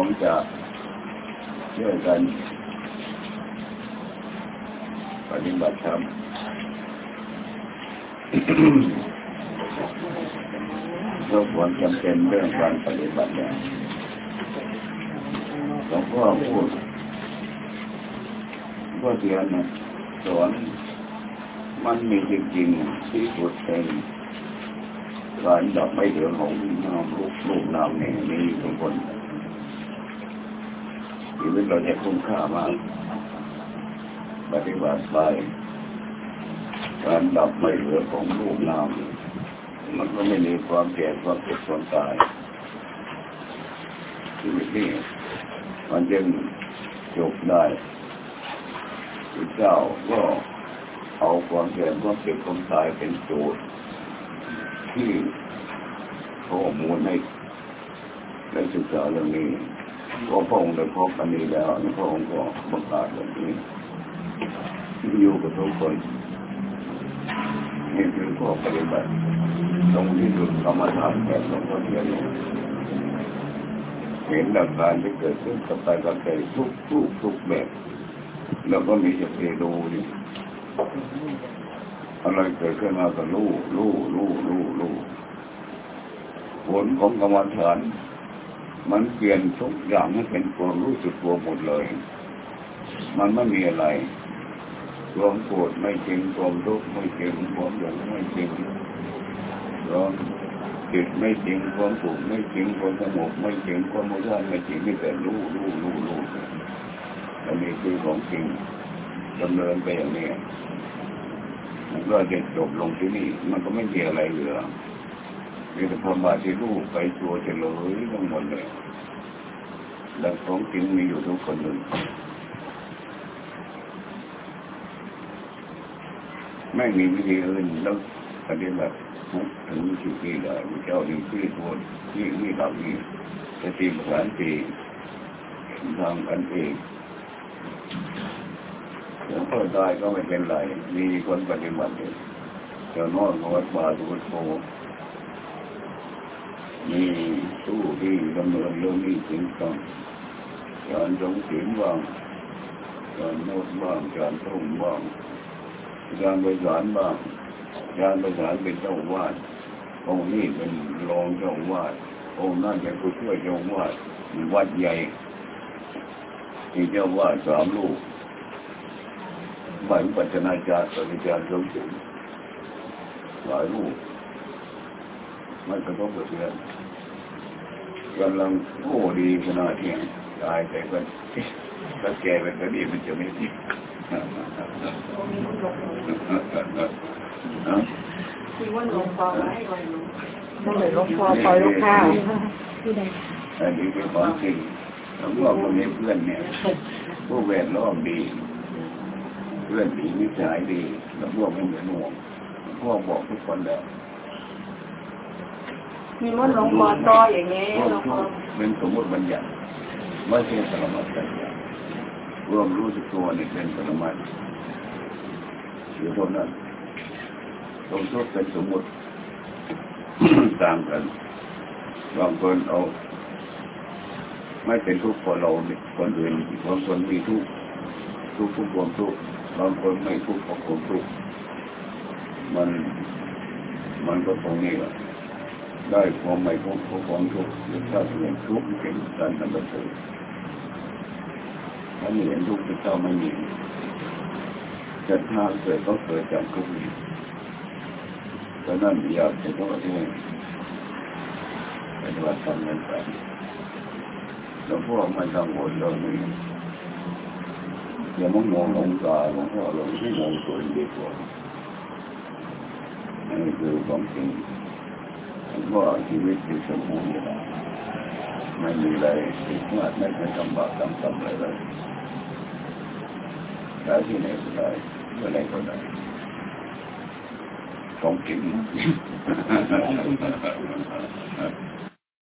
ผมจะช่วยกัน ปฏิบัติธรรมเพราความจำเป็นเรื่องการปฏิบัติเนี่ยหลวงพ่อพูดก็เทียนนะสอนมันมีจริงๆที่สุดเป็นการดอกไม้เหลืองของน้ำลูกลูกน้ำเนี่ยมีทุกคน ชีวิตเราจะคุ้มค่ามากปฏิบัติไปการดับไม่เหลือของลูกน้ำมันก็ไม่มีความแก่ความเจ็บความตายชีวิตนี้มันจึงจบได้พระเจ้าก็เอาความแก่ความเจ็บความตายเป็นโจทย์ที่ข้อมูลให้ได้ศึกษาเรื่องนี้ พอพระองค์ได้พบอันนี้แล้วนี่พระองค์ก็ประกาศแบบนี้อยู่กับทุกคนนี่คือข้อปฏิบัติตรงที่สุดกรรมฐานแก่หลวงพ่อเทียนเห็นหลักการที่เกิดขึ้นกับใจกับใจทุกทุกทุกแบบแล้วก็มีสติดูดิอะไรเกิดขึ้นมาก็รู้รู้รู้รู้รู้ผลของกรรมฐาน มันเปลี่ยนทุกอย่างให้เป็นความรู้สึกตัวหมดเลย มันไม่มีอะไรความโกรธไม่จริงความทุกข์ไม่จริงความหลงไม่จริงความจิตไม่จริงความสุขไม่จริงความสงบไม่จริงความโมฆะไม่จริงไม่แต่รู้รู้รู้รู้อันนี้คือของจริงดำเนินไปอย่างนี้มันก็จะจบลงที่นี่ มันก็ไม่มีอะไรเหลือ มีแต่ความบาดที่รูปไปตัวเฉลยทั้งหมดเลยดังของจริงมีอยู่ทุกคนหนึ่งไม่มีวิธีอื่นแล้วปฏิบัติถึงจุดนี้ได้พระเจ้าดีที่ทวนที่นี่เหล่านี้สติปัฏฐานสี่ทำกันเองหลวงพ่อตายก็ไม่เป็นไร มีคนปฏิบัติองเจ้านอนของวัดบาสุโธ มีตู้ที่ดำเนินเรื่องนี้จริงจังการจงศีลบ้างการโน้ตบ้างการท่องบ้างการไปสารบ้างการไปสารเป็นเจ้าวาดองค์นี้เป็นรองเจ้าวาดองค์นั่นเป็นผู้ช่วยเจ้าวาดวัดใหญ่ที่เจ้าวาดสามลูกหมายปัจนาจารย์ปริจารย์สมจิตหลายลูกมันกระทบกระเทือน กำลังโอ้ดีขนาดเที่ยงตายแต่ก็ถ้าแก่ไปก็ดีมันจะไม่ดีฮะคือว่าหลวงพ่อไว้ไว้หลวงนั่นเลยหลวงพ่อปล่อยลูกค้าอันนี้เป็นความจริงแล้วก็คนนี้เพื่อนเนี่ยผู้แวดล้อมดี เพื่อนดีนิสัยดีแล้วพวกไม่เหมือนห่วงพวกบอกทุกคนแล้ว มีมดหลวงพ่อต่ออย่างเงี้ยหลวงพ่อเป็นสมมติบัญญัติไม่ใช่ปรมัตถ์บัญญัติรวมรู้สึกตัวนี่เป็นปรมัตถ์อยู่เท่านั้นตรงทุกเป็นสมมติต่างกันบางคนเอา ไม่เป็นทุกข์พอเราเนี่ยคนอื่นบางคนมีทุกข์ทุกข์ทุกข์ความทุกข์บางคนไม่ทุกข์เพราะความทุกข์มันมันก็ตรงนี้แหละ ได้ความไม่พบความทุกข์เห็นเท่าเห็นทุกข์เห็นการทำประโยชน์ถ้าไม่เห็นทุกข์เจ้าไม่มีจะทางเกิดก็เกิดจากทุกข์นี้เพราะนั้นอยากจะต้องให้ปฏิบัติธรรมนั้นไปแล้วพวกไม่กังวลเรื่องนี้อย่ามองมองลงตาหลวงพ่อหลวงที่มองตัวเองดีกว่านี่คือของจริง valaki végképpen újra mennyire és hát meg nekem bátam vele. Tehát én értelek, öreg öreg. Something.